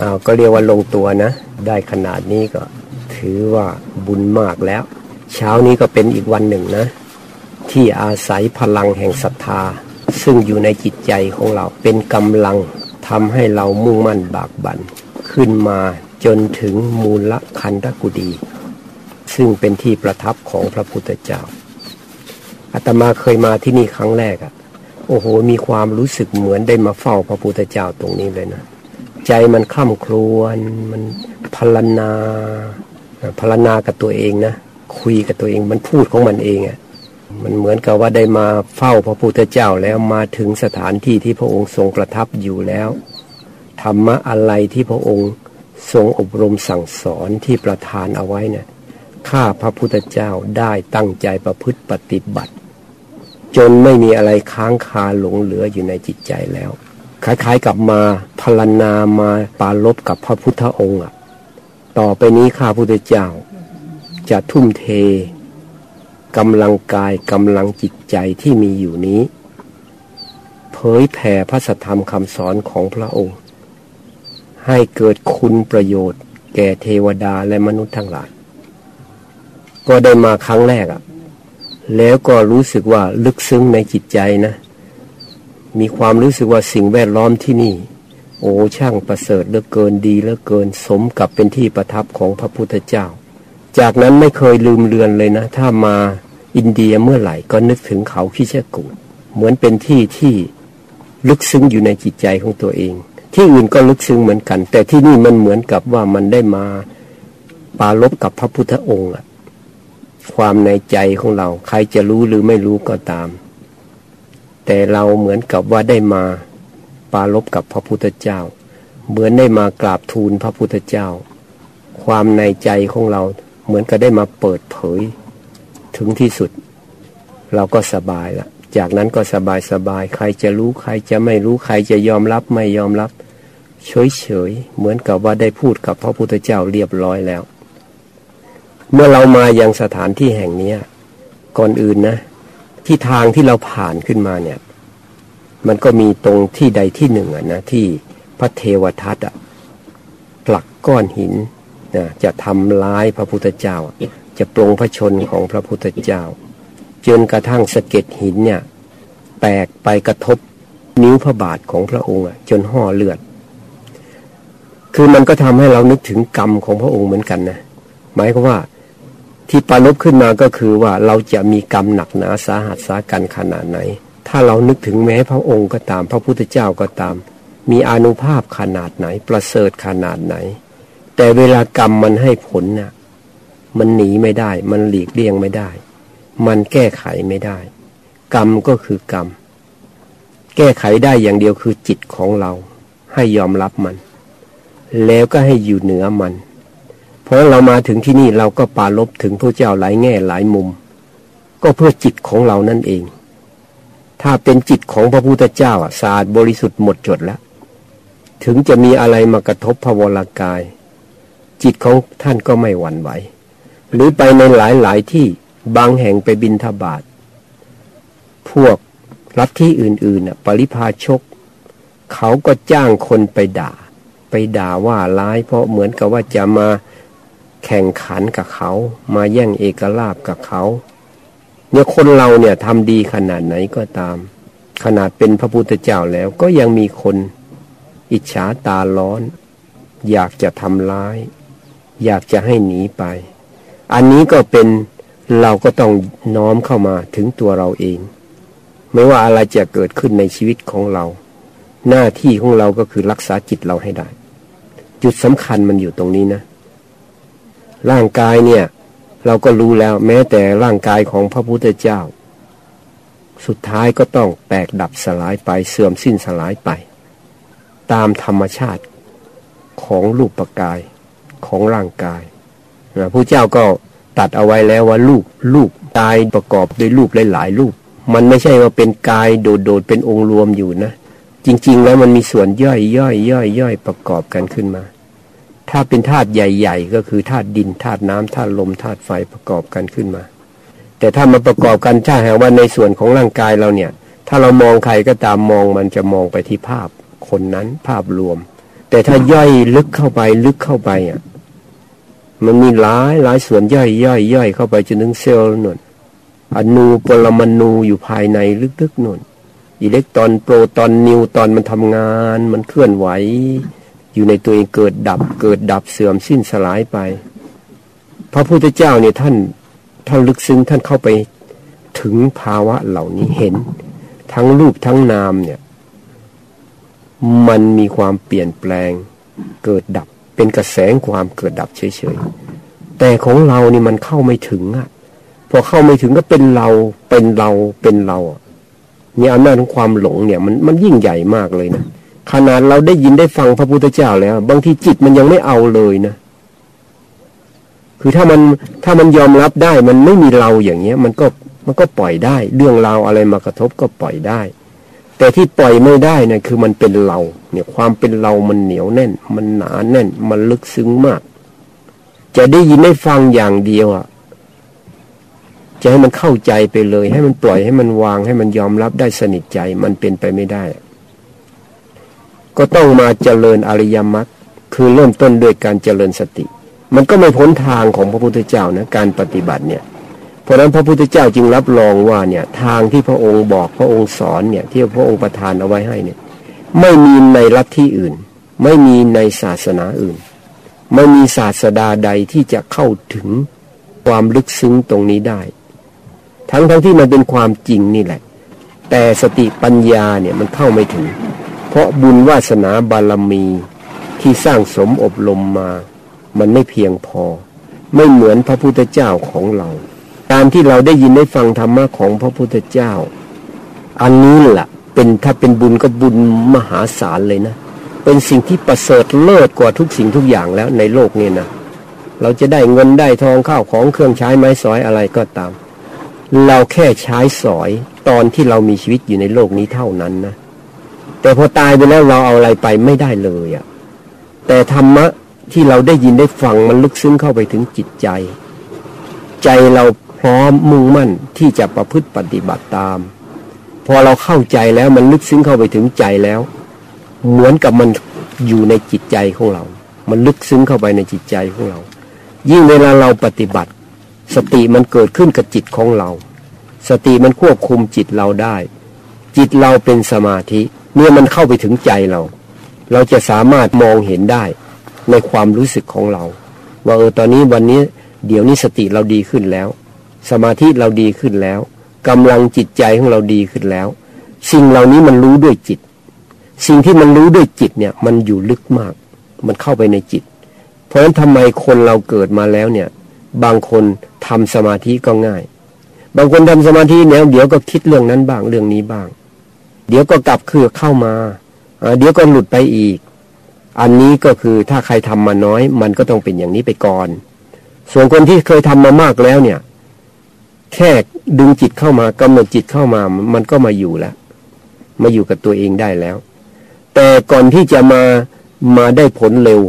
อ้าวก็เรียกว่าลงตัวนะ ได้ขนาดนี้ก็ถือว่าบุญมากแล้ว เช้านี้ก็เป็นอีกวันหนึ่งนะ ที่อาศัยพลังแห่งศรัทธา ซึ่งอยู่ในจิตใจของเราเป็นกำลังทำให้เรามุ่งมั่นบากบัน่นขึ้นมาจนถึงมูลคันธกุดี ซึ่งเป็นที่ประทับของพระพุทธเจ้าอาตมาเคยมาที่นี่ครั้งแรกอะ โอ้โห มีความรู้สึกเหมือนได้มาเฝ้าพระพุทธเจ้าตรงนี้เลยนะ ใจมันคล่ำครวญมันพลนาพลนากับตัวเองนะคุยกับตัวเองมันพูดของมันเองอะ่ะมันเหมือนกับว่าได้มาเฝ้าพระพุทธเจ้าแล้วมาถึงสถานที่ที่พระองค์ทรงประทับอยู่แล้วธรรมะอะไรที่พระองค์ทรงอบรมสั่งสอนที่ประทานเอาไว้เนี่ยข้าพระพุทธเจ้าได้ตั้งใจประพฤติปฏิบัติ จนไม่มีอะไรค้างคาหลงเหลืออยู่ในจิตใจแล้ว คล้ายๆกับมาพลานามาปาลบกับพระพุทธองค์อะ ต่อไปนี้ข้าพุทธเจ้า จะทุ่มเทกำลังกายกำลังจิตใจที่มีอยู่นี้ เผยแผ่พระธรรมคำสอนของพระองค์ ให้เกิดคุณประโยชน์ แก่เทวดาและมนุษย์ทั้งหลาย ก็ได้มาครั้งแรกอะ แล้วก็รู้สึกว่าลึกซึ้งในจิตใจนะ มีความรู้สึกว่าสิ่งแวดล้อมที่นี่ โอ้ช่างประเสริฐเหลือเกินดีเหลือเกินสมกับเป็นที่ประทับของพระพุทธเจ้า จากนั้นไม่เคยลืมเลือนเลยนะ ถ้ามาอินเดียเมื่อไหร่ก็นึกถึงเขาคิเชกูดเหมือนเป็นที่ที่ลึกซึ้งอยู่ในจิตใจของตัวเอง ที่อื่นก็ลึกซึ้งเหมือนกัน แต่ที่นี่มันเหมือนกับว่ามันได้มาปาลบกับพระพุทธองค์อะความในใจของเรา ใครจะรู้หรือไม่รู้ก็ตาม แต่เราเหมือนกับว่าได้มาปาลบกับพระพุทธเจ้า เหมือนได้มากราบทูลพระพุทธเจ้า ความในใจของเราเหมือนกับได้มาเปิดเผย ถึงที่สุด เราก็สบายละจากนั้นก็สบายสบายใครจะรู้ใครจะไม่รู้ใครจะยอมรับไม่ยอมรับ เฉยเฉยเหมือนกับว่าได้พูดกับพระพุทธเจ้าเรียบร้อยแล้ว เมื่อเรามายังสถานที่แห่งนี้ก่อนอื่นนะ ที่ทางที่เราผ่านขึ้นมาเนี่ย มันก็มีตรงที่ใดที่หนึ่งอะนะที่พระเทวทัตอะผลักก้อนหินนะจะทำร้ายพระพุทธเจ้า จะปรงพระชนของพระพุทธเจ้า จนกระทั่งสะเก็ดหินเนี่ย แตกไปกระทบนิ้วพระบาทของพระองค์จนห่อเลือด คือมันก็ทำให้เรานึกถึงกรรมของพระองค์เหมือนกันนะหมายความว่า ที่ปาลบขึ้นมาก็คือว่าเราจะมีกรรมหนักหนาสาหัสสากันขนาดไหน ถ้าเรานึกถึงแม้พระองค์ก็ตาม พระพุทธเจ้าก็ตาม มีอนุภาพขนาดไหน ประเสริฐขนาดไหน แต่เวลากรรมมันให้ผลน่ะมันหนีไม่ได้ มันหลีกเลี่ยงไม่ได้ มันแก้ไขไม่ได้ กรรมก็คือกรรม แก้ไขได้อย่างเดียวคือจิตของเรา ให้ยอมรับมัน แล้วก็ให้อยู่เหนือมัน ราะเรามาถึงที่นี่เราก็ปาลบถึงพระเจ้าหลายแง่หลายมุม ก็เพื่อจิตของเรานั่นเอง ถ้าเป็นจิตของพระพุทธเจ้าสะอาดบริสุทธิ์หมดจดแล้ว ถึงจะมีอะไรมากระทบพระวรากาย จิตของท่านก็ไม่หวั่นไหว หรือไปในหลายหลายที่บางแห่งไปบินทบาทพวกรัฐที่อื่นๆปริพาชก เขาก็จ้างคนไปด่า ไปด่าว่าร้ายเพราะเหมือนกับว่าจะมา แข่งขันกับเขา มาแย่งเอกลาบกับเขา เนี่ยคนเราเนี่ยทำดีขนาดไหนก็ตาม ขนาดเป็นพระพุทธเจ้าแล้วก็ยังมีคนอิจฉาตาร้อน อยากจะทำร้าย อยากจะให้หนีไป อันนี้ก็เป็นเราก็ต้องน้อมเข้ามาถึงตัวเราเอง ไม่ว่าอะไรจะเกิดขึ้นในชีวิตของเรา หน้าที่ของเราก็คือรักษาจิตเราให้ได้ จุดสำคัญมันอยู่ตรงนี้นะ ร่างกายเนี่ย เราก็รู้แล้วแม้แต่ร่างกายของพระพุทธเจ้า สุดท้ายก็ต้องแตกดับสลายไปเสื่อมสิ้นสลายไป ตามธรรมชาติของรูปปกายของร่างกายนะพระเจ้าก็ตัดเอาไว้แล้วว่ารูปรูปกายประกอบด้วยรูปหลาย ๆ รูป มันไม่ใช่ว่าเป็นกายโดดๆเป็นองค์รวมอยู่นะ จริง ๆ แล้วมันมีส่วนย่อยย่อยย่อยย่อยประกอบกันขึ้นมา ถ้าเป็นธาตุใหญ่ ๆ ก็คือธาตุดินธาตุน้ำธาตุลมธาตุไฟประกอบกันขึ้นมา แต่ถ้ามาประกอบกันถ้าหากว่าในส่วนของร่างกายเราเนี่ย ถ้าเรามองใครก็ตามมองมันจะมองไปที่ภาพคนนั้นภาพรวม แต่ถ้าย่อยลึกเข้าไปลึกเข้าไปอะมันมีหลายหลายส่วนย่อยย่อยย่อยเข้าไปจนถึงเซลล์นวลอนูปรมาณูอยู่ภายในลึกๆนวลอิเล็กตรอนโปรตอนนิวตอนมันทำงาน มันเคลื่อนไหว อยู่ในตัวเองเกิดดับ เกิดดับเสื่อมสิ้นสลายไป พระพุทธเจ้าเนี่ยท่านท่านลึกซึ้งท่านเข้าไปถึงภาวะเหล่านี้เห็น ทั้งรูปทั้งนามเนี่ย มันมีความเปลี่ยนแปลง เกิดดับเป็นกระแสความเกิดดับเฉยๆแต่ของเรานี่มันเข้าไม่ถึงอะพอเข้าไม่ถึงก็เป็นเราเป็นเราเป็นเราเนี่ยอำนาจของความหลงเนี่ย มันมันยิ่งใหญ่มากเลยนะ ขนาดเราได้ยินได้ฟังพระพุทธเจ้าแล้ว บางทีจิตมันยังไม่เอาเลยนะ คือถ้ามันถ้ามันยอมรับได้มันไม่มีเราอย่างเงี้ย มันก็มันก็ปล่อยได้ เรื่องราวอะไรมากระทบก็ปล่อยได้ แต่ที่ปล่อยไม่ได้นะคือมันเป็นเรา เนี่ยความเป็นเรามันเหนียวแน่น มันหนาแน่น มันลึกซึ้งมาก จะได้ยินได้ฟังอย่างเดียวอะจะให้มันเข้าใจไปเลย ให้มันปล่อยให้มันวางให้มันยอมรับได้สนิทใจมันเป็นไปไม่ได้ ก็ต้องมาเจริญอริยมรรคคือเริ่มต้นด้วยการเจริญสติ มันก็ไม่พ้นทางของพระพุทธเจ้านะการปฏิบัติเนี่ยเพราะฉะนั้นพระพุทธเจ้าจึงรับรองว่าเนี่ยทางที่พระองค์บอกพระองค์สอนเนี่ยที่พระองค์ประทานเอาไว้ให้เนี่ยไม่มีในลัทธิอื่น ไม่มีในศาสนาอื่น ไม่มีศาสดาใดที่จะเข้าถึงความลึกซึ้งตรงนี้ได้ ทั้งทั้งที่มันเป็นความจริงนี่แหละ แต่สติปัญญาเนี่ยมันเข้าไม่ถึง เพราะบุญวาสนาบารมีที่สร้างสมอบรมมา มันไม่เพียงพอ ไม่เหมือนพระพุทธเจ้าของเรา ตามที่เราได้ยินได้ฟังธรรมะของพระพุทธเจ้า อันนี้แหละเป็นถ้าเป็นบุญก็บุญมหาศาลเลยนะ เป็นสิ่งที่ประเสริฐเลิศกว่าทุกสิ่งทุกอย่างแล้วในโลกนี้นะเราจะได้เงินได้ทองข้าวของเครื่องใช้ไม้สอยอะไรก็ตาม เราแค่ใช้สอยตอนที่เรามีชีวิตอยู่ในโลกนี้เท่านั้นนะ แต่พอตายไปแล้วเราเอาอะไรไปไม่ได้เลยอะ่ะแต่ธรรมะที่เราได้ยินได้ฟังมันลึกซึ้งเข้าไปถึงจิตใจ ใจเราพร้อมมุ่งมั่นที่จะประพฤติปฏิบัติตาม พอเราเข้าใจแล้วมันลึกซึ้งเข้าไปถึงใจแล้ว เหมือนกับมันอยู่ในจิตใจของเรา มันลึกซึ้งเข้าไปในจิตใจของเรา ยิ่งเวลาเราปฏิบัติ สติมันเกิดขึ้นกับจิตของเรา สติมันควบคุมจิตเราได้ จิตเราเป็นสมาธิ เมื่อมันเข้าไปถึงใจเรา เราจะสามารถมองเห็นได้ในความรู้สึกของเรา ว่าเออตอนนี้วันนี้เดี๋ยวนี้สติเราดีขึ้นแล้ว สมาธิเราดีขึ้นแล้วกำลังจิตใจของเราดีขึ้นแล้ว สิ่งเหล่านี้มันรู้ด้วยจิต สิ่งที่มันรู้ด้วยจิตเนี่ย มันอยู่ลึกมาก มันเข้าไปในจิต เพราะฉะนั้นทำไมคนเราเกิดมาแล้วเนี่ย บางคนทำสมาธิก็ง่าย บางคนทำสมาธิเนี่ยเดี๋ยวก็คิดเรื่องนั้นบ้างเรื่องนี้บ้าง เดี๋ยวก็กลับคือเข้ามาเดี๋ยวก็หลุดไปอีก อันนี้ก็คือถ้าใครทำมาน้อย มันก็ต้องเป็นอย่างนี้ไปก่อน ส่วนคนที่เคยทำมามากแล้วเนี่ย แค่ดึงจิตเข้ามากำหนดจิตเข้ามา มันก็มาอยู่แล้ว มาอยู่กับตัวเองได้แล้ว แต่ก่อนที่จะมามาได้ผลเร็ว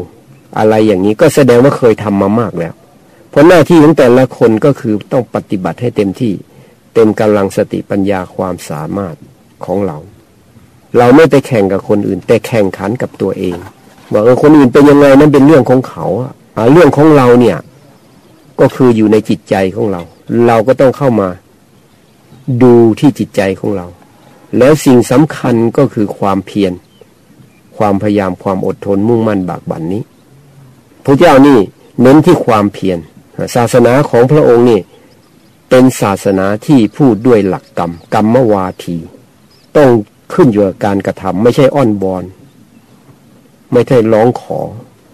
อะไรอย่างนี้ก็แสดงว่าเคยทำมามากแล้ว เพราะหน้าที่ของแต่ละคนก็คือต้องปฏิบัติให้เต็มที่ เต็มกำลังสติปัญญาความสามารถของเรา เราไม่ไปแข่งกับคนอื่น แต่แข่งขันกับตัวเองว่าเออคนอื่นเป็นยังไงนั้นเป็นเรื่องของเขาอะเรื่องของเราเนี่ย ก็คืออยู่ในจิตใจของเรา เราก็ต้องเข้ามา ดูที่จิตใจของเรา แล้วสิ่งสำคัญก็คือความเพียรความพยายามความอดทนมุ่งมั่นบากบั่นนี้พระเจ้านี่เน้นที่ความเพียรศาสนาของพระองค์นี่เป็นศาสนาที่พูดด้วยหลักกรรมกรรมวาที ต้อง ขึ้นอยู่กับการกระทำไม่ใช่อ้อนบอน ไม่ใช่ร้องขอ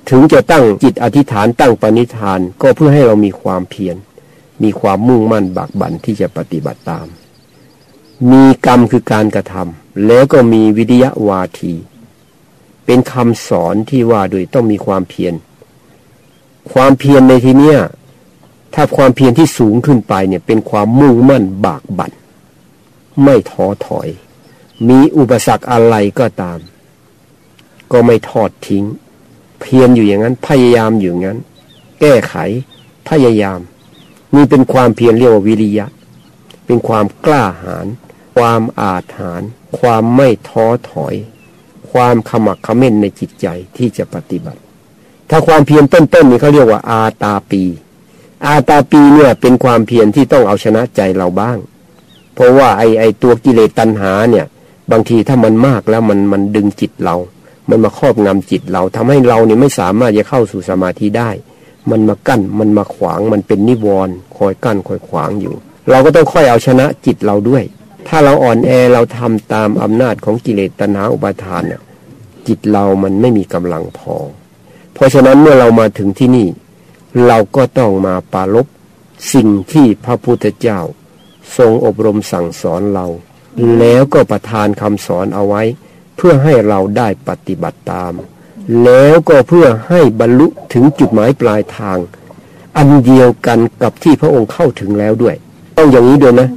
ถึงจะตั้งจิตอธิษฐานตั้งปณิธาน ก็เพื่อให้เรามีความเพียรมีความมุ่งมั่นบากบั่นที่จะปฏิบัติตาม มีกรรมคือการกระทำแล้วก็มีวิทยาวาที เป็นคำสอนที่ว่าโดยต้องมีความเพียรความเพียรในที่เนี้ยถ้าความเพียรที่สูงขึ้นไปเนี่ยเป็นความมุ่งมั่นบากบั่นไม่ท้อถอย มีอุปสรรคอะไรก็ตาม ก็ไม่ทอดทิ้ง เพียรอยู่อย่างนั้น พยายามอยู่อย่างนั้น แก้ไข พยายามนี่เป็นความเพียรเรียกว่าวิริยะ เป็นความกล้าหาญความอาจหารความไม่ท้อถอย ความขมักขม้นในจิตใจที่จะปฏิบัติ ถ้าความเพียรต้นๆนี่เขาเรียกว่าอาตาปี อาตาปีเนี่ยเป็นความเพียรที่ต้องเอาชนะใจเราบ้าง เพราะว่าไอไอตัวกิเลสตัณหาเนี่ย บางทีถ้ามันมากแล้วมันมันดึงจิตเรา มันมาครอบงำจิตเราทำให้เราเนี่ยไม่สามารถจะเข้าสู่สมาธิได้ มันมากั้นมันมาขวางมันเป็นนิวรณ์คอยกั้นคอยขวางอยู่ เราก็ต้องค่อยเอาชนะจิตเราด้วย ถ้าเราอ่อนแอเราทำตามอำนาจของกิเลสตัณหาอุปาทานเนี่ยจิตเรามันไม่มีกำลังพอ เพราะฉะนั้นเมื่อเรามาถึงที่นี่ เราก็ต้องมาปาลบสิ่งที่พระพุทธเจ้า ทรงอบรมสั่งสอนเรา แล้วก็ประทานคำสอนเอาไว้ เพื่อให้เราได้ปฏิบัติตาม แล้วก็เพื่อให้บรรลุถึงจุดหมายปลายทาง อันเดียวกันกับที่พระองค์เข้าถึงแล้วด้วย ต้องอย่างนี้ด้วยนะ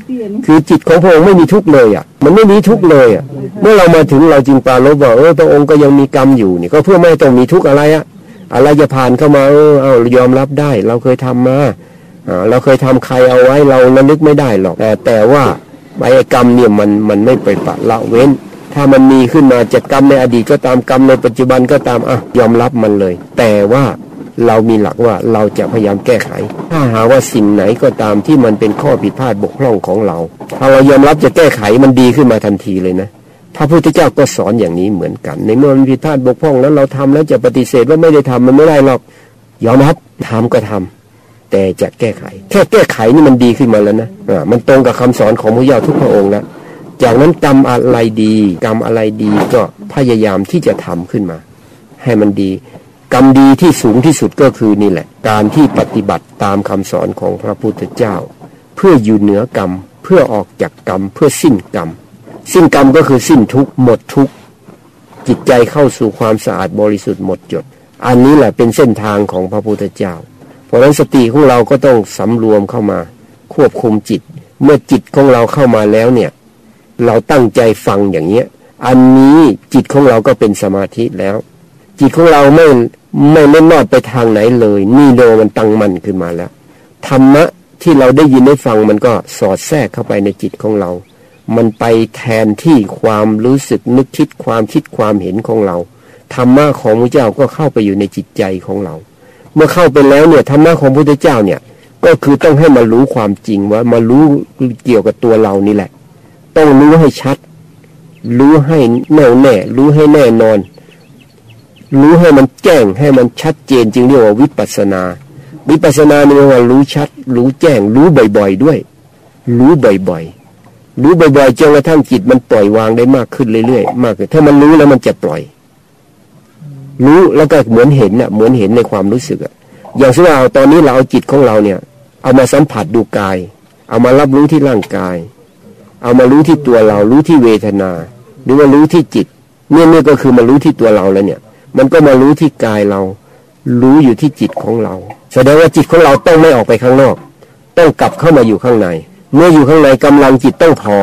คือจิตของพระองค์ไม่มีทุกข์เลยอะ มันไม่มีทุกข์เลยอะ เมื่อเรามาถึงเราจึงปาลบว่าเออพระองค์ก็ยังมีกรรมอยู่นี่ก็เพื่อไม่ต้องมีทุกข์อะไรอะอะไรจะผ่านเข้ามาเออเอายอมรับได้ เราเคยทำมาอ่าเราเคยทำใครเอาไว้เราระลึกไม่ได้หรอกแต่แต่ว่า ไอ้กรรมเนี่ยมันมันไม่ไปปะละเว้น ถ้ามันมีขึ้นมาจากกรรมในอดีตก็ตามกรรมในปัจจุบันก็ตามอะยอมรับมันเลย แต่ว่าเรามีหลักว่าเราจะพยายามแก้ไข ถ้าหาว่าสิ่งไหนก็ตามที่มันเป็นข้อผิดพลาดบกพร่องของเรา ถ้าเรายอมรับจะแก้ไขมันดีขึ้นมาทันทีเลยนะ พระพุทธเจ้าก็สอนอย่างนี้เหมือนกัน ในเมื่อมันผิดพลาดบกพร่องแล้วเราทำแล้วจะปฏิเสธว่าไม่ได้ทำมันไม่ได้หรอก ยอมรับทำก็ทำ แต่จะแก้ไข แค่แก้ไขนี่มันดีขึ้นมาแล้วนะอ่ามันตรงกับคำสอนของพระเจ้าทุกพระองค์แล้วจากนั้นกรรมอะไรดีกรรมอะไรดีก็พยายามที่จะทำขึ้นมา ให้มันดี กรรมดีที่สูงที่สุดก็คือนี่แหละ การที่ปฏิบัติตามคำสอนของพระพุทธเจ้า เพื่ออยู่เหนือกรรม เพื่อออกจากกรรม เพื่อสิ้นกรรม สิ้นกรรมก็คือสิ้นทุกหมดทุกจิตใจเข้าสู่ความสะอาดบริสุทธิ์หมดจด อันนี้แหละเป็นเส้นทางของพระพุทธเจ้า เพราะนั้นสติของเราก็ต้องสำรวมเข้ามา ควบคุมจิต เมื่อจิตของเราเข้ามาแล้วเนี่ย เราตั้งใจฟังอย่างเนี้ย อันนี้จิตของเราก็เป็นสมาธิแล้ว จิตของเราไม่ไม่เล่นนอดไปทางไหนเลย นี่โดมันตั้งมั่นขึ้นมาแล้วธรรมะที่เราได้ยินได้ฟังมันก็สอดแทรกเข้าไปในจิตของเรา มันไปแทนที่ความรู้สึกนึกคิดความคิดความเห็นของเรา ธรรมะของพระเจ้าก็เข้าไปอยู่ในจิตใจของเรา เมื่อเข้าไปแล้วเนี่ยธรรมะของพระเจ้าเนี่ย ก็คือต้องให้มารู้ความจริงว่ามารู้เกี่ยวกับตัวเรานี่แหละ ต้องรู้ให้ชัด รู้ให้แน่วแน่ รู้ให้แน่นอน รู้ให้มันแจ้งให้มันชัดเจนจึงเรียกว่าวิปัสนา วิปัสนาเนี่ยว่ารู้ชัด รู้แจ้ง รู้บ่อยๆด้วย รู้บ่อยๆรู้บ่อยๆจนกระทั่งจิตมันปล่อยวางได้มากขึ้นเรื่อยๆ มากขึ้นถ้ามันรู้แล้วมันจะปล่อย รู้แล้วก็เหมือนเห็นเน่ะเหมือนเห็นในความรู้สึกอะอย่างเช่นเอาตอนนี้เราเอาจิตของเราเนี่ย เอามาสัมผัสดูกาย เอามารับรู้ที่ร่างกาย เอามารู้ที่ตัวเรารู้ที่เวทนา หรือว่ารู้ที่จิตเนี่ยนี่ก็คือมารู้ที่ตัวเราแล้วเนี่ย มันก็มารู้ที่กายเรา รู้อยู่ที่จิตของเรา แสดงว่าจิตของเราต้องไม่ออกไปข้างนอก ต้องกลับเข้ามาอยู่ข้างใน เมื่ออยู่ข้างในกำลังจิตต้องพอ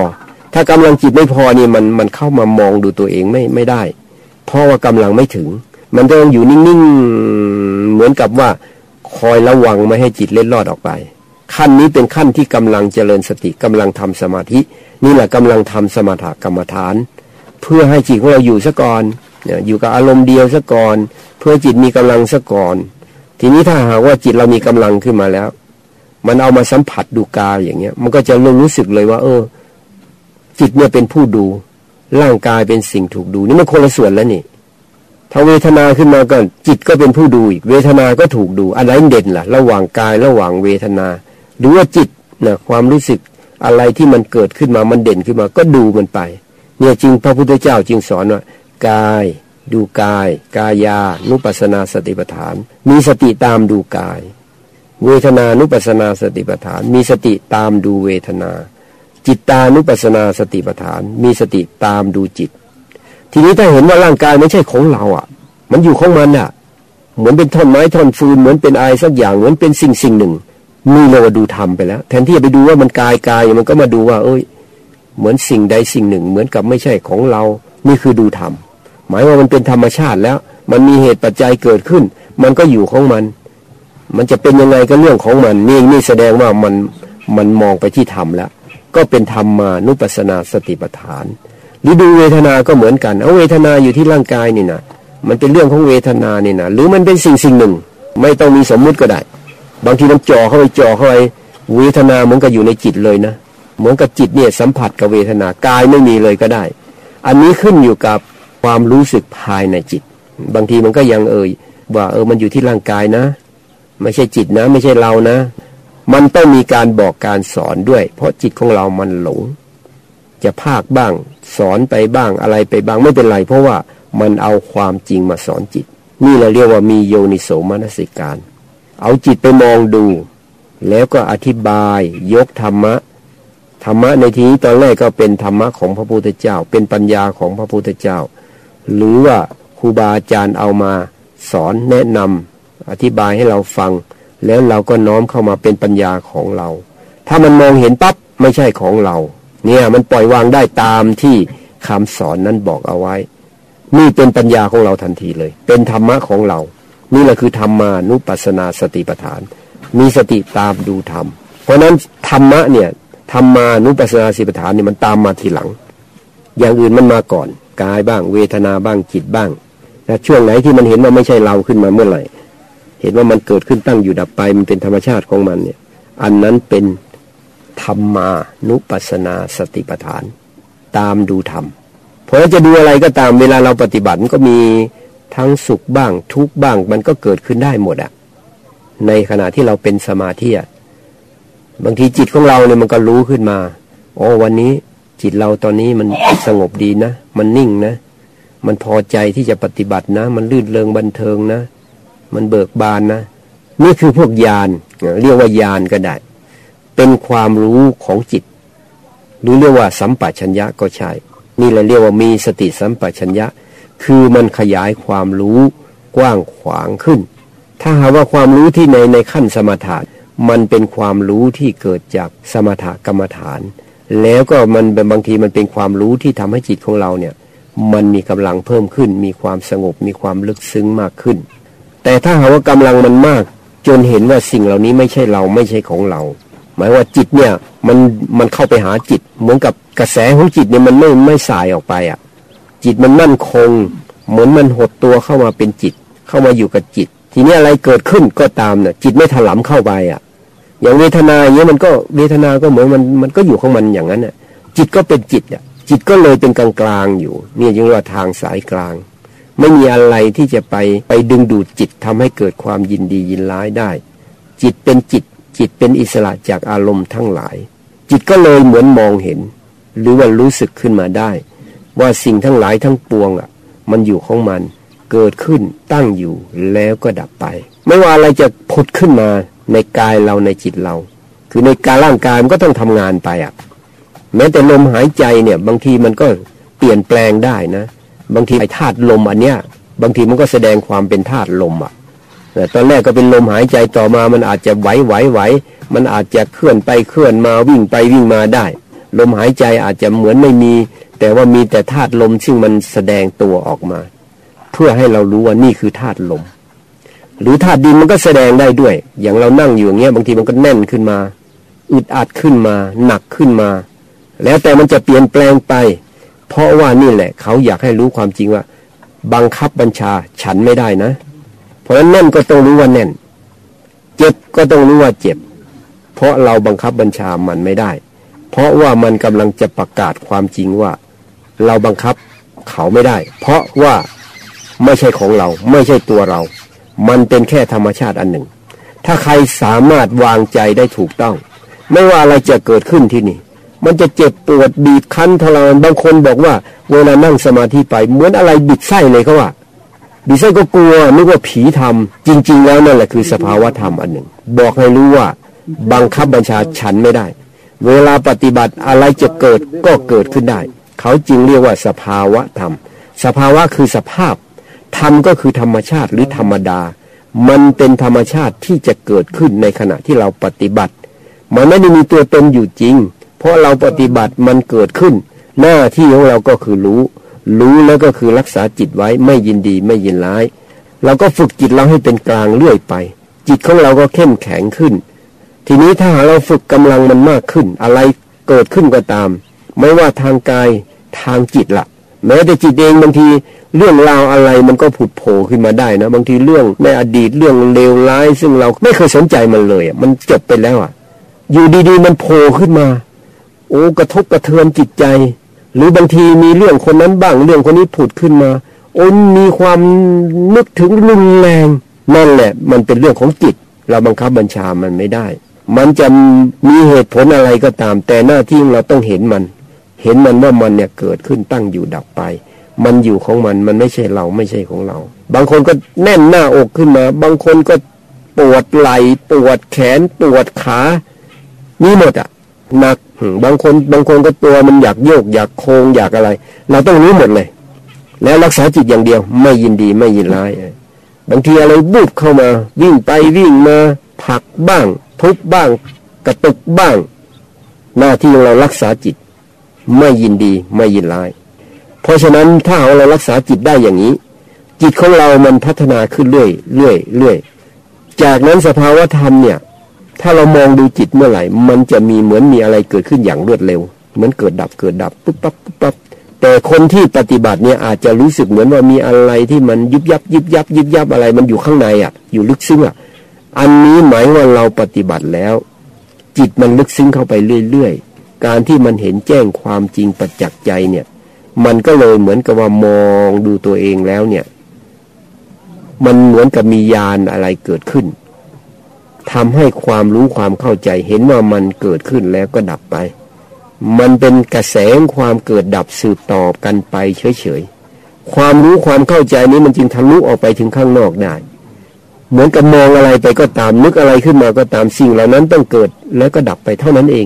ถ้ากำลังจิตไม่พอนี่มันมันเข้ามามองดูตัวเองไม่ไม่ได้ เพราะว่ากำลังไม่ถึง มันต้องอยู่นิ่งๆ เหมือนกับว่าคอยระวังไม่ให้จิตเล็ดลอดออกไป ขั้นนี้เป็นขั้นที่กำลังเจริญสติกำลังทำสมาธิ นี่แหละกำลังทำสมาธิกรรมฐาน เพื่อให้จิตของเราอยู่ซะก่อนอยู่กับอารมณ์เดียวซะก่อน เพื่อจิตมีกำลังซะก่อน ทีนี้ถ้าหากว่าจิตเรามีกำลังขึ้นมาแล้ว มันเอามาสัมผัสดูกายอย่างเงี้ย มันก็จะเริ่มรู้สึกเลยว่า เออ จิตเนี่ยเป็นผู้ดู ร่างกายเป็นสิ่งถูกดู นี่มันคนละส่วนแล้วนี่ ถ้าเวทนาขึ้นมาก็จิตก็เป็นผู้ดูอีก เวทนาก็ถูกดูอะไรเด่นล่ะ ระหว่างกายระหว่างเวทนา หรือว่าจิตนะความรู้สึกอะไรที่มันเกิดขึ้นมามันเด่นขึ้นมาก็ดูมันไป เนี่ยจริงพระพุทธเจ้าจึงสอนว่ากาย ดูกาย กายา นุปัสนาสติปัฏฐาน มีสติตามดูกาย เวทนานุปัสนาสติปัฏฐาน มีสติตามดูเวทนา จิตตานุปัสนาสติปัฏฐาน มีสติตามดูจิต ทีนี้ถ้าเห็นว่าร่างกายไม่ใช่ของเราอะ มันอยู่ของมันอะ เหมือนเป็นท่อนไม้ท่อนฟืนเหมือนเป็นอะไรสักอย่างเหมือนเป็นสิ่งสิ่งหนึ่งนี่เราดูทำไปแล้ว แทนที่จะไปดูว่ามันกายกายมันก็มาดูว่า เอ้ย เหมือนสิ่งใดสิ่งหนึ่ง เหมือนกับไม่ใช่ของเรา นี่คือดูธรรมหมายว่ามันเป็นธรรมชาติแล้ว มันมีเหตุปัจจัยเกิดขึ้น มันก็อยู่ของมัน มันจะเป็นยังไงก็เรื่องของมันนี่นี่แสดงว่ามันมันมองไปที่ธรรมแล้ว ก็เป็นธรรมมานุปัสนาสติปัฏฐาน หรือดูเวทนาก็เหมือนกัน เอาเวทนาอยู่ที่ร่างกายนี่นะมันเป็นเรื่องของเวทนานี่นะหรือมันเป็นสิ่งสิ่งหนึ่ง ไม่ต้องมีสมมุติก็ได้ บางทีมันจ่อเข้าไปจ่อเข้าไปเวทนาเหมือนกับอยู่ในจิตเลยนะ เหมือนกับจิตเนี่ยสัมผัสกับเวทนากายไม่มีเลยก็ได้ อันนี้ขึ้นอยู่กับความรู้สึกภายในจิต บางทีมันก็ยังเอ่ยว่าเออมันอยู่ที่ร่างกายนะ ไม่ใช่จิตนะ ไม่ใช่เรานะ มันต้องมีการบอกการสอนด้วย เพราะจิตของเรามันหลง จะภาคบ้าง สอนไปบ้างอะไรไปบ้างไม่เป็นไร เพราะว่ามันเอาความจริงมาสอนจิต นี่เราเรียกว่ามีโยนิโสมนสิการ เอาจิตไปมองดู แล้วก็อธิบาย ยกธรรมะธรรมะในทีนี้ตอนแรกก็เป็นธรรมะของพระพุทธเจ้า เป็นปัญญาของพระพุทธเจ้า หรือว่าครูบาอาจารย์เอามาสอนแนะนำอธิบายให้เราฟัง แล้วเราก็น้อมเข้ามาเป็นปัญญาของเรา ถ้ามันมองเห็นปั๊บไม่ใช่ของเรา เนี่ยมันปล่อยวางได้ตามที่คำสอนนั้นบอกเอาไว้ นี่เป็นปัญญาของเราทันทีเลย เป็นธรรมะของเรา นี่แหละคือธรรมานุปัสนาสติปัฏฐาน มีสติตามดูธรรม เพราะนั้นธรรมะเนี่ยธรรมานุปัสนาสติปัฏฐานเนี่ยมันตามมาทีหลัง อย่างอื่นมันมาก่อนกายบ้าง เวทนาบ้างจิตบ้างแต่ช่วงไหนที่มันเห็นว่าไม่ใช่เราขึ้นมาเมื่อไหร่ เห็นว่ามันเกิดขึ้นตั้งอยู่ดับไปมันเป็นธรรมชาติของมันเนี่ย อันนั้นเป็น ธรรมานุปัสนาสติปัฏฐาน ตามดูธรรมเพอจะดูอะไรก็ตามเวลาเราปฏิบัติก็มีทั้งสุขบ้างทุกบ้างมันก็เกิดขึ้นได้หมดอะในขณะที่เราเป็นสมาธิอะบางทีจิตของเราเนี่ยมันก็รู้ขึ้นมาอ๋อวันนี้จิตเราตอนนี้มันสงบดีนะ มันนิ่งนะ มันพอใจที่จะปฏิบัตินะ มันลื่นเริงบันเทิงนะ มันเบิกบานนะ นี่คือพวกญาณเรียกว่าญาณก็ได้ เป็นความรู้ของจิต หรือเรียกว่าสัมปชัญญะก็ใช่ นี่เราเรียกว่ามีสติสัมปชัญญะ คือมันขยายความรู้กว้างขวางขึ้น ถ้าหากว่าความรู้ที่ในในขั้นสมถะมันเป็นความรู้ที่เกิดจากสมถกรรมฐาน แล้วก็มันบางทีมันเป็นความรู้ที่ทำให้จิตของเราเนี่ย มันมีกำลังเพิ่มขึ้น มีความสงบ มีความลึกซึ้งมากขึ้น แต่ถ้าหากว่ากำลังมันมาก จนเห็นว่าสิ่งเหล่านี้ไม่ใช่เราไม่ใช่ของเรา หมายว่าจิตเนี่ยมันมันเข้าไปหาจิต เหมือนกับกระแสของจิตเนี่ยมันไม่ไม่สายออกไปอะ จิตมันมั่นคง เหมือนมันหดตัวเข้ามาเป็นจิต เข้ามาอยู่กับจิต ทีนี้อะไรเกิดขึ้นก็ตามเนี่ยจิตไม่ถลำเข้าไปอะ อย่างเวทนาอย่างเงี้ยมันก็เวทนาก็เหมือนมันมันก็อยู่ของมันอย่างนั้นอะ จิตก็เป็นจิตอะจิตก็เลยเป็นกลางกลางอยู่นี่ยังว่าทางสายกลาง ไม่มีอะไรที่จะไปไปดึงดูดจิตทำให้เกิดความยินดียินร้ายได้ จิตเป็นจิต จิตเป็นอิสระจากอารมณ์ทั้งหลาย จิตก็เลยเหมือนมองเห็น หรือว่ารู้สึกขึ้นมาได้ ว่าสิ่งทั้งหลายทั้งปวงอะ มันอยู่ของมัน เกิดขึ้นตั้งอยู่แล้วก็ดับไป ไม่ว่าอะไรจะผุดขึ้นมาในกายเราในจิตเรา คือในการร่างกายมันก็ต้องทำงานไปอะแม้แต่ลมหายใจเนี่ยบางทีมันก็เปลี่ยนแปลงได้นะ บางทีไอ้ธาตุลมอันเนี้ยบางทีมันก็แสดงความเป็นธาตุลมอะ ตอนแรกก็เป็นลมหายใจต่อมามันอาจจะไหวไหวไหว มันอาจจะเคลื่อนไปเคลื่อนมาวิ่งไปวิ่งมาได้ ลมหายใจอาจจะเหมือนไม่มี แต่ว่ามีแต่ธาตุลมซึ่งมันแสดงตัวออกมา เพื่อให้เรารู้ว่านี่คือธาตุลม หรือธาตุดินมันก็แสดงได้ด้วย อย่างเรานั่งอยู่อย่างเงี้ยบางทีมันก็แน่นขึ้นมาอึดอัดขึ้นมา หนักขึ้นมา แล้วแต่มันจะเปลี่ยนแปลงไป เพราะว่านี่แหละ เขาอยากให้รู้ความจริงว่า บังคับบัญชาฉันไม่ได้นะ เพราะฉะนั้นแน่นก็ต้องรู้ว่าแน่น เจ็บก็ต้องรู้ว่าเจ็บ เพราะเราบังคับบัญชามันไม่ได้ เพราะว่ามันกำลังจะประกาศความจริงว่า เราบังคับเขาไม่ได้ เพราะว่าไม่ใช่ของเรา ไม่ใช่ตัวเรา มันเป็นแค่ธรรมชาติอันหนึ่ง ถ้าใครสามารถวางใจได้ถูกต้อง ไม่ว่าอะไรจะเกิดขึ้นที่นี่ มันจะเจ็บปวดบีบคั้นทรมานบางคนบอกว่า เวลานั่งสมาธิไปเหมือนอะไรบิดไส้เลยเขาว่า ดไส้ก็กลัวนึกว่าผีทำจริง ๆ แล้วนั่นแหละคือสภาวะธรรมอันหนึ่ง บอกให้รู้ว่าบังคับบัญชาฉันไม่ได้ เวลาปฏิบัติอะไรจะเกิดก็เกิดขึ้นได้ เขาจึงเรียกว่าสภาวะธรรม สภาวะคือสภาพธรรมก็คือธรรมชาติหรือธรรมดา มันเป็นธรรมชาติที่จะเกิดขึ้นในขณะที่เราปฏิบัติ มันไม่ได้มีตัวตนอยู่จริง เพราะเราปฏิบัติมันเกิดขึ้น หน้าที่ของเราก็คือรู้ รู้แล้วก็คือรักษาจิตไว้ไม่ยินดีไม่ยินร้าย เราก็ฝึกจิตเราให้เป็นกลางเรื่อยไป จิตของเราก็เข้มแข็งขึ้น ทีนี้ถ้าเราฝึกกำลังมันมากขึ้น อะไรเกิดขึ้นก็ตาม ไม่ว่าทางกายทางจิตละแม้แต่จิตเองบางทีเรื่องราวอะไรมันก็ผุดโผล่ขึ้นมาได้นะ บางทีเรื่องในอดีตเรื่องเลวร้าย ซึ่งเราไม่เคยสนใจมันเลยอะมันจบไปแล้วอะ อยู่ดีๆ มันโผล่ขึ้นมา โอ้กระทบกระเทือนจิตใจ หรือบางทีมีเรื่องคนนั้นบ้าง เรื่องคนนี้ผุดขึ้นมาโอ้มีความนึกถึงรุนแรงนั่นแหละ มันเป็นเรื่องของจิต เราบังคับบัญชามันไม่ได้ มันจะมีเหตุผลอะไรก็ตาม แต่หน้าที่เราต้องเห็นมัน เห็นมันว่ามันเนี่ยเกิดขึ้นตั้งอยู่ดับไป มันอยู่ของมันมันไม่ใช่เราไม่ใช่ของเรา บางคนก็แน่นหน้าอกขึ้นมา บางคนก็ปวดไหล่ปวดแขนปวดขานี่หมดอะหนัก บางคนบางคนก็ตัวมันอยากโยก อยากโค้งอยากอะไร เราต้องรู้หมดเลย แล้วรักษาจิตอย่างเดียว ไม่ยินดีไม่ยินร้ายบางทีอะไรบุบเข้ามา วิ่งไปวิ่งมาผักบ้าง ทุบบ้าง กระตุกบ้าง หน้าที่เรารักษาจิต ไม่ยินดีไม่ยินร้าย เพราะฉะนั้นถ้าเรารักษาจิตได้อย่างนี้ จิตของเรามันพัฒนาขึ้นเรื่อยเรื่อยเรื่อยจากนั้นสภาวะธรรมเนี่ย ถ้าเรามองดูจิตเมื่อไหร่ มันจะมีเหมือนมีอะไรเกิดขึ้นอย่างรวดเร็ว เหมือนเกิดดับเกิดดับปุ๊บปั๊บปุ๊บปั๊บแต่คนที่ปฏิบัติเนี่ยอาจจะรู้สึกเหมือนว่ามีอะไรที่มันยุบยับยุบยับยุบยับอะไร มันอยู่ข้างในอะ อยู่ลึกซึ้งอะ อันนี้หมายว่าเราปฏิบัติแล้ว จิตมันลึกซึ้งเข้าไปเรื่อยๆ การที่มันเห็นแจ้งความจริงประจักษ์ใจเนี่ย มันก็เลยเหมือนกับว่ามองดูตัวเองแล้วเนี่ย มันเหมือนกับมียานอะไรเกิดขึ้น ทำให้ความรู้ความเข้าใจเห็นว่ามันเกิดขึ้นแล้วก็ดับไป มันเป็นกระแสความเกิดดับสืบต่อกันไปเฉยๆ ความรู้ความเข้าใจนี้มันจึงทะลุออกไปถึงข้างนอกได้ เหมือนกับมองอะไรไปก็ตามนึกอะไรขึ้นมาก็ตามสิ่งเหล่านั้นต้องเกิดแล้วก็ดับไปเท่านั้นเอง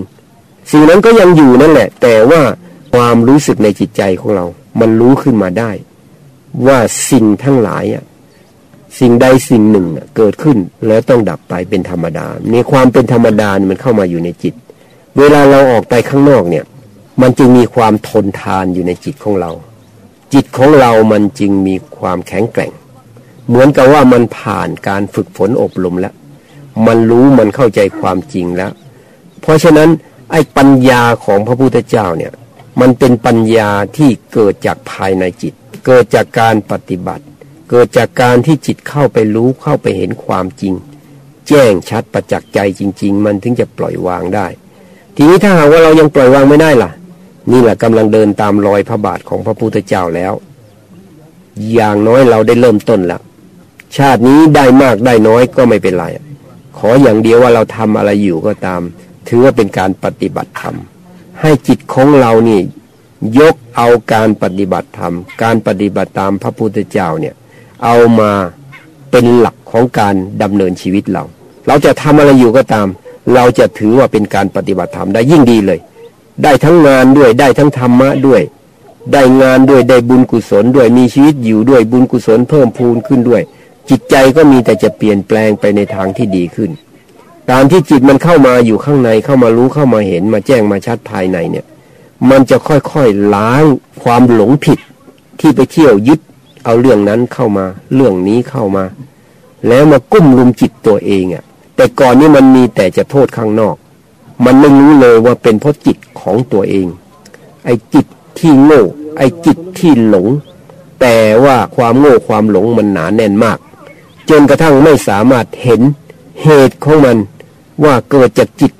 สิ่งนั้นก็ยังอยู่นั่นแหละ แต่ว่าความรู้สึกในจิตใจของเรา มันรู้ขึ้นมาได้ ว่าสิ่งทั้งหลายอะ สิ่งใดสิ่งหนึ่งเกิดขึ้นแล้วต้องดับไปเป็นธรรมดา ในความเป็นธรรมดามันเข้ามาอยู่ในจิต เวลาเราออกไปข้างนอกเนี่ย มันจึงมีความทนทานอยู่ในจิตของเรา จิตของเรามันจึงมีความแข็งแกร่ง เหมือนกับว่ามันผ่านการฝึกฝนอบรมแล้ว มันรู้มันเข้าใจความจริงแล้ว เพราะฉะนั้นไอ้ปัญญาของพระพุทธเจ้าเนี่ย มันเป็นปัญญาที่เกิดจากภายในจิต เกิดจากการปฏิบัติ เกิดจากการที่จิตเข้าไปรู้เข้าไปเห็นความจริง แจ้งชัดประจักษ์ใจจริง ๆ มันถึงจะปล่อยวางได้ ทีนี้ถ้าหากว่าเรายังปล่อยวางไม่ได้ล่ะ นี่แหละกำลังเดินตามรอยพระบาทของพระพุทธเจ้าแล้ว อย่างน้อยเราได้เริ่มต้นแล้วชาตินี้ได้มากได้น้อยก็ไม่เป็นไร ขออย่างเดียวว่าเราทำอะไรอยู่ก็ตาม ถือว่าเป็นการปฏิบัติธรรม ให้จิตของเรานี่ยกเอาการปฏิบัติธรรม การปฏิบัติตามพระพุทธเจ้าเนี่ย เอามาเป็นหลักของการดำเนินชีวิตเรา เราจะทำอะไรอยู่ก็ตาม เราจะถือว่าเป็นการปฏิบัติธรรมได้ยิ่งดีเลย ได้ทั้งงานด้วยได้ทั้งธรรมะด้วย ได้งานด้วยได้บุญกุศลด้วยมีชีวิตอยู่ด้วยบุญกุศลเพิ่มพูนขึ้นด้วย จิตใจก็มีแต่จะเปลี่ยนแปลงไปในทางที่ดีขึ้น การที่จิตมันเข้ามาอยู่ข้างในเข้ามารู้เข้ามาเห็นมาแจ้งมาชัดภายในเนี่ย มันจะค่อยๆล้างความหลงผิดที่ไปเที่ยวยึด เอาเรื่องนั้นเข้ามา เรื่องนี้เข้ามา แล้วมากุ้มลุมจิตตัวเองอะ่ะ แต่ก่อนนี้มันมีแต่จะโทษข้างนอก มันไม่รู้เลยว่าเป็นเพราะจิตของตัวเอง ไอ้จิตที่โง่ ไอ้จิตที่หลง แต่ว่าความโง่ความหลงมันหนาแน่นมาก จนกระทั่งไม่สามารถเห็นเหตุของมันว่าเกิดจากจิต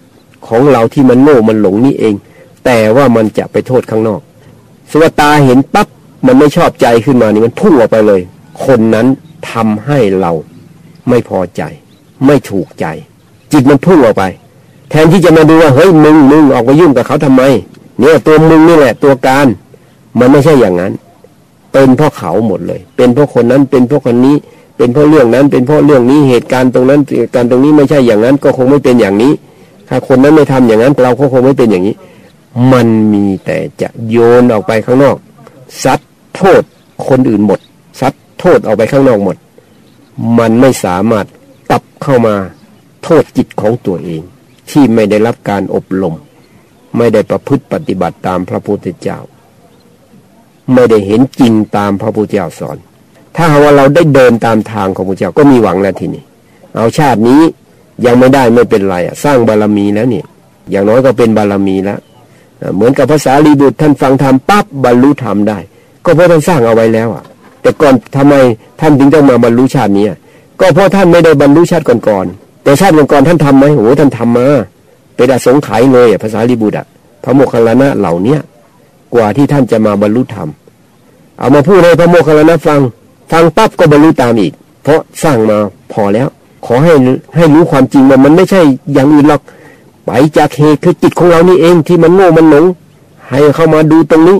ของเราที่มันโง่มันหลงนี่เอง แต่ว่ามันจะไปโทษข้างนอกสวตาเห็นปั๊บ มันไม่ชอบใจขึ้นมานี่มันพุ่งออกไปเลย คนนั้นทำให้เราไม่พอใจ ไม่ถูกใจ จิตมันพุ่งออกไป แทนที่จะมาดูว่าเฮ้ยมึงมึงออกไปยุ่งกับเขาทำไม เนี่ยตัวมึงนี่แหละตัวการ มันไม่ใช่อย่างนั้น เป็นเพราะเขาหมดเลย เป็นเพราะคนนั้นเป็นเพราะคนนี้ เป็นเพราะเรื่องนั้น เป็นเพราะเรื่องนี้เหตุการณ์ตรงนั้นเหตุการณ์ตรงนี้ไม่ใช่อย่างนั้น ก็คงไม่เป็นอย่างนี้ ถ้าคนนั้นไม่ทำอย่างนั้น เราก็คงไม่เป็นอย่างนี้ มันมีแต่จะโยนออกไปข้างนอกซัด โทษคนอื่นหมดซัดโทษออกไปข้างนอกหมด มันไม่สามารถตับเข้ามาโทษจิตของตัวเอง ที่ไม่ได้รับการอบรม ไม่ได้ประพฤติปฏิบัติตามพระพุทธเจ้า ไม่ได้เห็นจริงตามพระพุทธเจ้าสอน ถ้าหาว่าเราได้เดินตามทางของพระเจ้าก็มีหวังแล้วทีนี้เอาชาตินี้ยังไม่ได้ไม่เป็นไรสร้างบารรมีแล้วเนี่ย อย่างน้อยก็เป็นบารรมีแล้วเหมือนกับภาษาลีบุตรท่านฟังธรรมปั๊บบรรลุธรรมได้ ก็เพราะท่านสร้างเอาไว้แล้วอะ แต่ก่อนทำไมท่านถึงต้องมาบรรลุชาตินี้ก็เพราะท่านไม่ได้บรรลุชาติก่อนๆแต่ชาติก่อนๆท่านทํำไหมโอ้ท่านทำมาเป็นอสงไขยเลยภาษาลีบุตรอะพระโมคคัลลานะเหล่าเนี้ยกว่าที่ท่านจะมาบรรลุธรรม เอามาพูดให้พระโมคคัลลานะฟัง ฟังปั๊บก็บรรลุตามอีก เพราะสร้างมาพอแล้ว ขอให้ให้รู้ความจริงว่ามันไม่ใช่อย่างอื่นหรอกไปจากเหตุคือจิตของเรานี่เองที่มันโง่มันหลงให้เข้ามาดูตรงนี้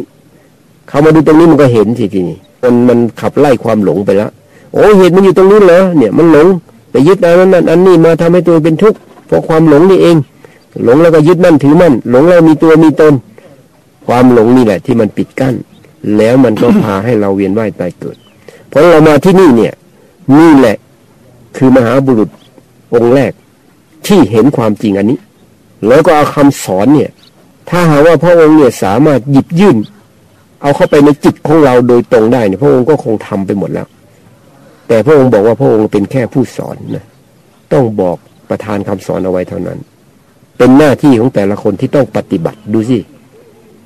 เข้ามาดูตรงนี้มันก็เห็นสิทีนี้มันมันขับไล่ความหลงไปแล้วโอ้เหตุมันอยู่ตรงนี้เหรอเนี่ยมันหลงไปยึดอันนั้นอันนี้มาทำให้ตัวเป็นทุกข์เพราะความหลงนี่เอง หลงแล้วก็ยึดมั่นถือมั่นหลงแล้วมีตัวมีตน ความหลงนี่แหละ ที่มันปิดกั้น แล้วมันก็พาให้เราเวียนว่ายตายเกิดเพราะเรามาที่นี่เนี่ย นี่แหละ คือมหาบุรุษองค์แรกที่เห็นความจริงอันนี้ แล้วก็เอาคำสอนเนี่ย ถ้าหาว่าพระองค์เนี่ยสามารถหยิบยื่น เอาเข้าไปในจิตของเราโดยตรงได้เนี่ยพระองค์ก็คงทำไปหมดแล้ว แต่พระองค์บอกว่าพระองค์เป็นแค่ผู้สอนนะต้องบอกประทานคำสอนเอาไว้เท่านั้น เป็นหน้าที่ของแต่ละคนที่ต้องปฏิบัติดูสิ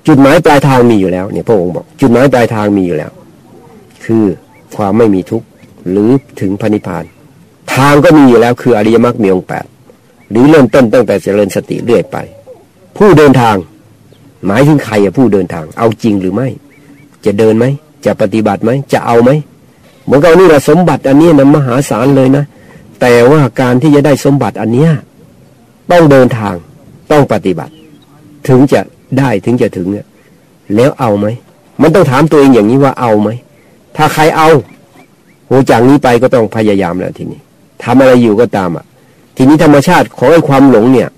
จุดหมายปลายทางมีอยู่แล้วเนี่ยพระองค์บอก จุดหมายปลายทางมีอยู่แล้ว คือความไม่มีทุกข์หรือถึงพระนิพพาน ทางก็มีอยู่แล้วคืออริยมรรคมีองค์แปดหรือเริ่มต้นตั้งแต่เจริญสติเรื่อยไป ผู้เดินทาง หมายถึงใครอะผู้เดินทาง เอาจริงหรือไม่ จะเดินไหม จะปฏิบัติไหม จะเอาไหมเหมือนกับนี่แหละสมบัติอันนี้นะมหาศาลเลยนะ แต่ว่าการที่จะได้สมบัติอันเนี้ยต้องเดินทางต้องปฏิบัติ ถึงจะได้ถึงจะถึงเนี่ยแล้วเอาไหม มันต้องถามตัวเองอย่างนี้ว่าเอาไหม ถ้าใครเอาโหจากนี้ไปก็ต้องพยายามแล้วทีนี้ทำอะไรอยู่ก็ตามอะ ทีนี้ธรรมชาติของไอ้ความหลงเนี่ย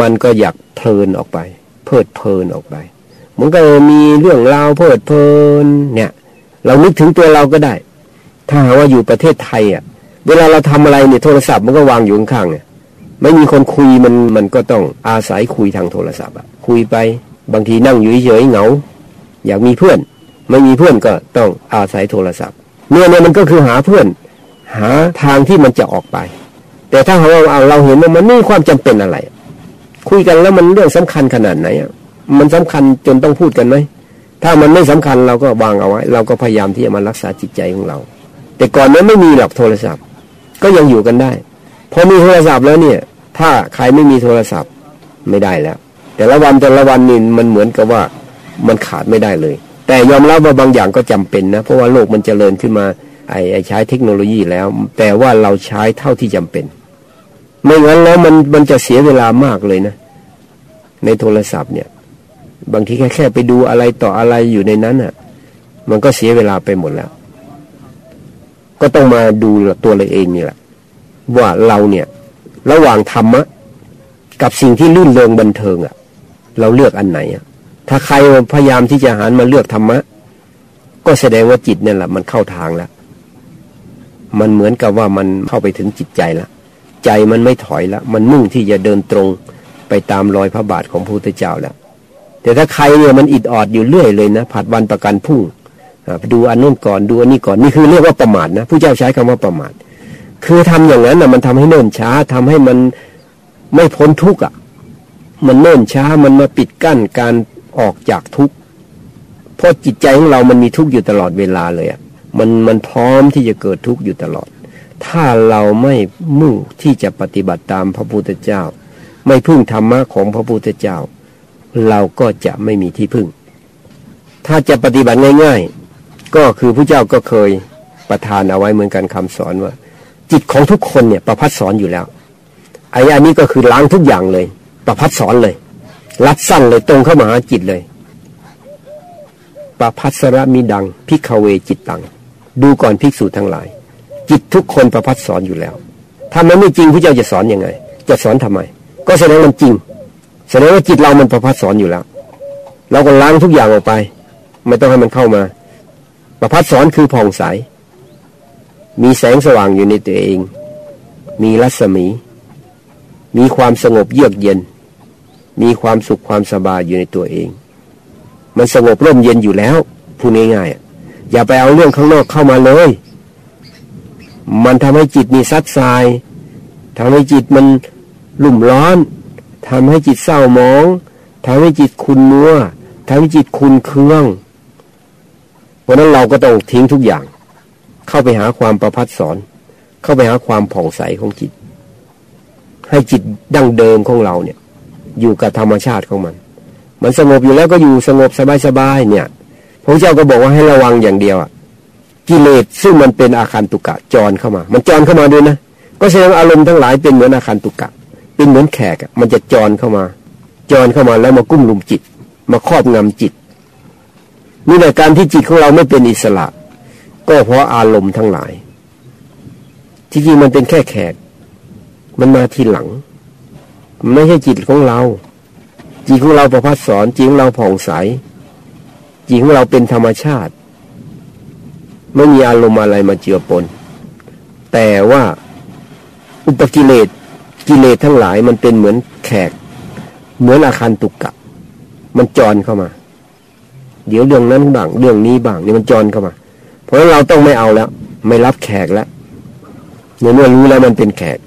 มันก็อยากเพลินออกไป เพลิดเพลินออกไป มันก็มีเรื่องราวเพลิดเพลินเนี่ย เรานึกถึงตัวเราก็ได้ ถ้าหาว่าอยู่ประเทศไทยอะ เวลาเราทำอะไรเนี่ยโทรศัพท์มันก็วางอยู่ข้างๆเนี่ยไม่มีคนคุยมันมันก็ต้องอาศัยคุยทางโทรศัพท์อะคุยไป บางทีนั่งอยู่เฉยๆเหงา อยากมีเพื่อน ไม่มีเพื่อนก็ต้องอาศัยโทรศัพท์เนี่ยเนี่ยมันก็คือหาเพื่อน หาทางที่มันจะออกไป แต่ถ้าเราเอาเราเห็นว่ามันไม่มีความจำเป็นอะไร คุยกันแล้วมันเรื่องสำคัญขนาดไหนอะ มันสำคัญจนต้องพูดกันไหมถ้ามันไม่สำคัญเราก็วางเอาไว้ เราก็พยายามที่จะมารักษาจิตใจของเรา แต่ก่อนนั้นไม่มีหรอกโทรศัพท์ ก็ยังอยู่กันได้ พอมีโทรศัพท์แล้วเนี่ย ถ้าใครไม่มีโทรศัพท์ไม่ได้แล้ว แต่ละวันแต่ละวันนี่มันเหมือนกับว่ามันขาดไม่ได้เลย แต่ยอมรับว่าบางอย่างก็จำเป็นนะเพราะว่าโลกมันจเจริญขึ้นมาไอ้ใช้เทคโนโลยีแล้ว แต่ว่าเราใช้เท่าที่จำเป็น ไม่งั้นแล้วมันมันจะเสียเวลามากเลยนะ ในโทรศัพท์เนี่ย บางทีแค่แค่ไปดูอะไรต่ออะไรอยู่ในนั้นอะ มันก็เสียเวลาไปหมดแล้ว ก็ต้องมาดูตัวเราเองนี่แหละ ว่าเราเนี่ย ระหว่างธรรมะ กับสิ่งที่ลื่นเริงบันเทิงอะ เราเลือกอันไหนอะ ถ้าใครพยายามที่จะหันมาเลือกธรรมะ ก็แสดงว่าจิตเนี่ยแหละมันเข้าทางแล้วมันเหมือนกับว่ามันเข้าไปถึงจิตใจแล้วใจมันไม่ถอยแล้วมันมุ่งที่จะเดินตรงไปตามรอยพระบาทของพระพุทธเจ้าแล้ว แต่ถ้าใครเนี่ยมันอิดออดอยู่เรื่อยเลยนะผัดวันประกันพุ่งดูอันนู้นก่อนดูอันนี้ก่อนนี่คือเรียกว่าประมาทนะผู้เจ้าใช้คำว่าประมาท คือทำอย่างนั้นนะมันทำให้เนิ่นช้าทำให้มันไม่พ้นทุกข์อะ มันเนิ่นช้ามันมาปิดกั้นการออกจากทุกข์เพราะจิตใจของเรามันมีทุกข์อยู่ตลอดเวลาเลยอะมันมันพร้อมที่จะเกิดทุกข์อยู่ตลอด ถ้าเราไม่มุ่งที่จะปฏิบัติตามพระพุทธเจ้า ไม่พึ่งธรรมะของพระพุทธเจ้า เราก็จะไม่มีที่พึ่ง ถ้าจะปฏิบัติง่าย ๆ ก็คือพระเจ้าก็เคยประทานเอาไว้เหมือนกันคำสอนว่า จิตของทุกคนเนี่ยประพัดสอนอยู่แล้วไอ้อันนี้ก็คือล้างทุกอย่างเลย ประพัดสอนเลย รัดสั้นเลยตรงเข้ามาหาจิตเลยประพัสระมีดังพิกเวจิตตัง ดูก่อนภิกษุทั้งหลาย จิตทุกคนประพัดสอนอยู่แล้วถ้ามันไม่จริงพระเจ้าจะสอนอยังไง จะสอนทำไม ก็แสดงมันจริง แสดงว่าจิตเรามันประพัดสอนอยู่แล้วเราก็ล้างทุกอย่างออกไป ไม่ต้องให้มันเข้ามา ประพัดสอนคือผ่องใส มีแสงสว่างอยู่ในตัวเอง มีรัศมี มีความสงบเยือกเย็น มีความสุขความสบายอยู่ในตัวเอง มันสงบร่มเย็นอยู่แล้วพูดง่ายๆอย่าไปเอาเรื่องข้างนอกเข้ามาเลย มันทำให้จิตมีซัดทรายทำให้จิตมันลุ่มร้อน ทำให้จิตเศร้าหมองทำให้จิตคุณมัวทำให้จิตคุณเครื่องเพราะนั้นเราก็ต้องทิ้งทุกอย่าง เข้าไปหาความประพัดสอน เข้าไปหาความผ่องใสของจิต ให้จิตดั้งเดิมของเราเนี่ย อยู่กับธรรมชาติของมัน มันสงบอยู่แล้วก็อยู่สงบสบายๆเนี่ยพระเจ้าก็บอกว่าให้ระวังอย่างเดียวอะกิเลสซึ่งมันเป็นอาคารตุกะจรเข้ามา มันจรเข้ามาด้วยนะก็แสดงอารมณ์ทั้งหลายเป็นเหมือนอาคารตุกะ เป็นเหมือนแขกมันจะจรเข้ามา จรเข้ามาแล้วมากุ้มลุมจิต มาครอบงำจิตนี่แหละการที่จิตของเราไม่เป็นอิสระ ก็เพราะอารมณ์ทั้งหลาย ที่จริงมันเป็นแค่แขก มันมาทีหลัง ไม่ใช่จิตของเรา จิตของเราประพัดสอนจิตของเราผ่องใส จิตของเราเป็นธรรมชาติ ไม่มีอารมณ์อะไรมาเจือปน แต่ว่าอุปกิเลส กิเลสทั้งหลายมันเป็นเหมือนแขก เหมือนอาคารตุกกะ มันจรเข้ามา เดี๋ยวเรื่องนั้นบ้างเรื่องนี้บ้างนี่มันจรเข้ามา เพราะฉะนั้นเราต้องไม่เอาแล้ว ไม่รับแขกแล้วเมื่อรู้แล้วมันเป็นแขก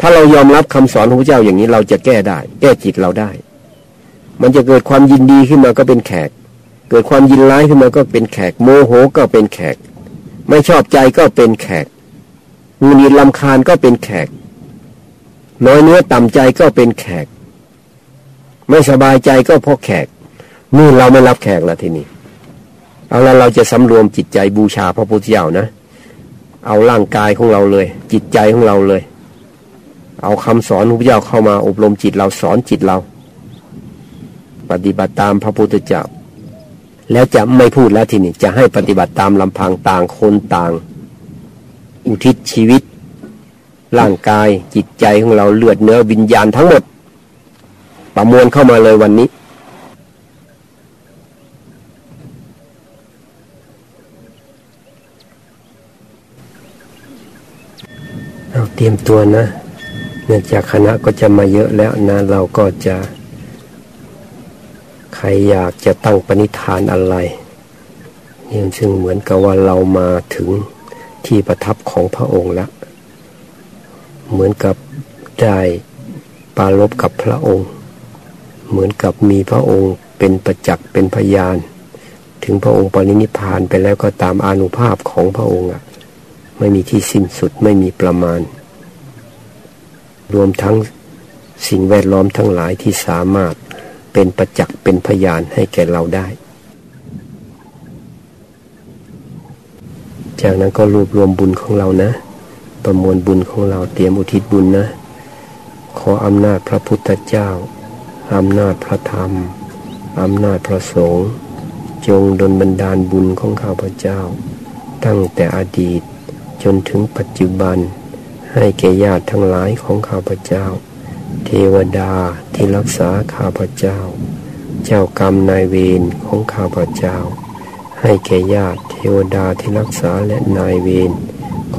ถ้าเรายอมรับคำสอนของพระเจ้าอย่างนี้เราจะแก้ได้ แก้จิตเราได้ มันจะเกิดความยินดีขึ้นมาก็เป็นแขก เกิดความยินร้ายขึ้นมาก็เป็นแขก โมโหก็เป็นแขก ไม่ชอบใจก็เป็นแขกงุนงิดลำคาญก็เป็นแขก น้อยเนื้อต่ำใจก็เป็นแขก ไม่สบายใจก็เพราะแขก นี่เราไม่รับแขกแล้วทีนี้เอาละเราจะสำรวมจิตใจบูชาพระพุทธเจ้านะ เอาร่างกายของเราเลย จิตใจของเราเลย เอาคำสอนของพระเจ้าเข้ามาอบรมจิตเราสอนจิตเรา ปฏิบัติตามพระพุทธเจ้า แล้วจะไม่พูดแล้วทีนี้จะให้ปฏิบัติตามลำพังต่างคนต่าง อุทิศชีวิต ร่างกายจิตใจของเราเลือดเนื้อวิญญาณทั้งหมด ประมวลเข้ามาเลยวันนี้ เราเตรียมตัวนะเนื่องจากคณะก็จะมาเยอะแล้วนะ เราก็จะ ใครอยากจะตั้งปณิธานอะไรนี่ซึ่งเหมือนกับว่าเรามาถึงที่ประทับของพระองค์แล้ว เหมือนกับได้ปารบกับพระองค์ เหมือนกับมีพระองค์เป็นประจักษ์เป็นพยาน ถึงพระองค์ปรินิพานไปแล้วก็ตามอนุภาพของพระองค์อะไม่มีที่สิ้นสุดไม่มีประมาณ รวมทั้งสิ่งแวดล้อมทั้งหลายที่สามารถเป็นประจักษ์เป็นพยานให้แก่เราได้ จากนั้นก็รวบรวมบุญของเรานะ ประมวลบุญของเราเตรียมอุทิศบุญนะ ขออำนาจพระพุทธเจ้า อำนาจพระธรรม อำนาจพระสงฆ์จงดลบันดาลบุญของข้าพเจ้า ตั้งแต่อดีตจนถึงปัจจุบัน ให้แก่ญาติทั้งหลายของข้าพเจ้า เทวดาที่รักษาข้าพเจ้า เจ้ากรรมนายเวรของข้าพเจ้า ให้แก่ญาติเทวดาที่รักษาและนายเวร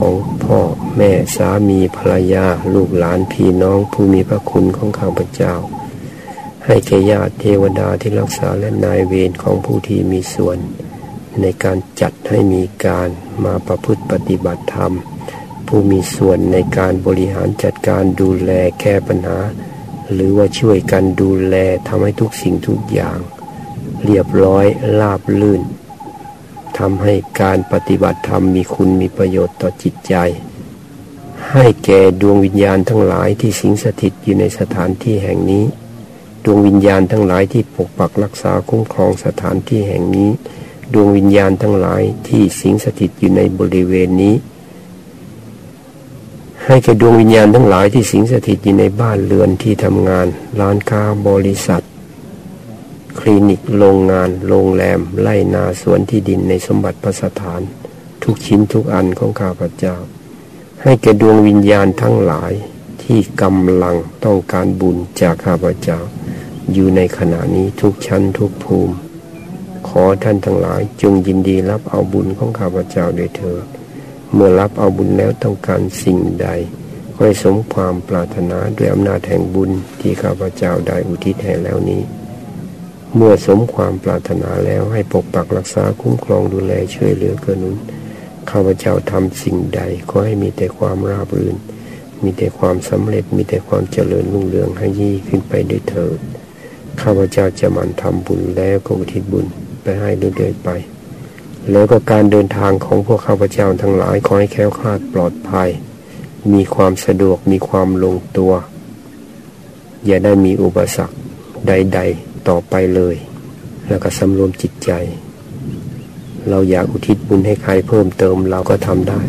ของพ่อแม่สามีภรรยาลูกหลานพี่น้องผู้มีพระคุณของข้าพเจ้า ให้แก่ญาติเทวดาที่รักษาและนายเวรของผู้ที่มีส่วน ในการจัดให้มีการมาประพฤติปฏิบัติธรรม ผู้มีส่วนในการบริหารจัดการดูแลแก้ปัญหา หรือว่าช่วยกันดูแลทำให้ทุกสิ่งทุกอย่าง เรียบร้อยราบลื่น ทำให้การปฏิบัติธรรมมีคุณมีประโยชน์ต่อจิตใจ ให้แก่ดวงวิญญาณทั้งหลายที่สิงสถิตอยู่ในสถานที่แห่งนี้ ดวงวิญญาณทั้งหลายที่ปกปักรักษาคุ้มครองสถานที่แห่งนี้ ดวงวิญญาณทั้งหลายที่สิงสถิตอยู่ในบริเวณนี้ ให้แก่ดวงวิญญาณทั้งหลายที่สิงสถิตอยู่ในบ้านเรือนที่ทำงาน ร้านค้าบริษัท ลินิก โรงงาน โรงแรม ไร่นาสวนที่ดินในสมบัติประสถาน ทุกชิ้นทุกอันของข้าพเจ้า ให้แก่ดวงวิญญาณทั้งหลายที่กำลังต้องการบุญจากข้าพเจ้า อยู่ในขณะนี้ทุกชั้นทุกภูมิ ขอท่านทั้งหลายจงยินดีรับเอาบุญของข้าพเจ้าโดยเถิดเมื่อรับเอาบุญแล้วต้องการสิ่งใดขอให้สมความปรารถนาด้วยอำนาจแห่งบุญที่ข้าพเจ้าได้อุทิศให้แล้วนี้ เมื่อสมความปรารถนาแล้วให้ปกปักรักษาคุ้มครองดูแลช่วยเหลือเกื้อหนุนข้าพเจ้าทำสิ่งใดขอให้มีแต่ความราบรื่น มีแต่ความสำเร็จ มีแต่ความเจริญรุ่งเรืองให้ยี่ขึ้นไปด้วยเถิดข้าพเจ้าจะมันทำบุญแล้วก็อุทิศบุญไปให้เรื่อยๆไป แล้วก็การเดินทางของพวกข้าพเจ้าทั้งหลายขอให้แค้วคลาดปลอดภัย มีความสะดวกมีความลงตัว อย่าได้มีอุปสรรคใด ๆ ต่อไปเลย แล้วก็สำรวมจิตใจ เราอยากอุทิศบุญให้ใครเพิ่มเติมเราก็ทำได้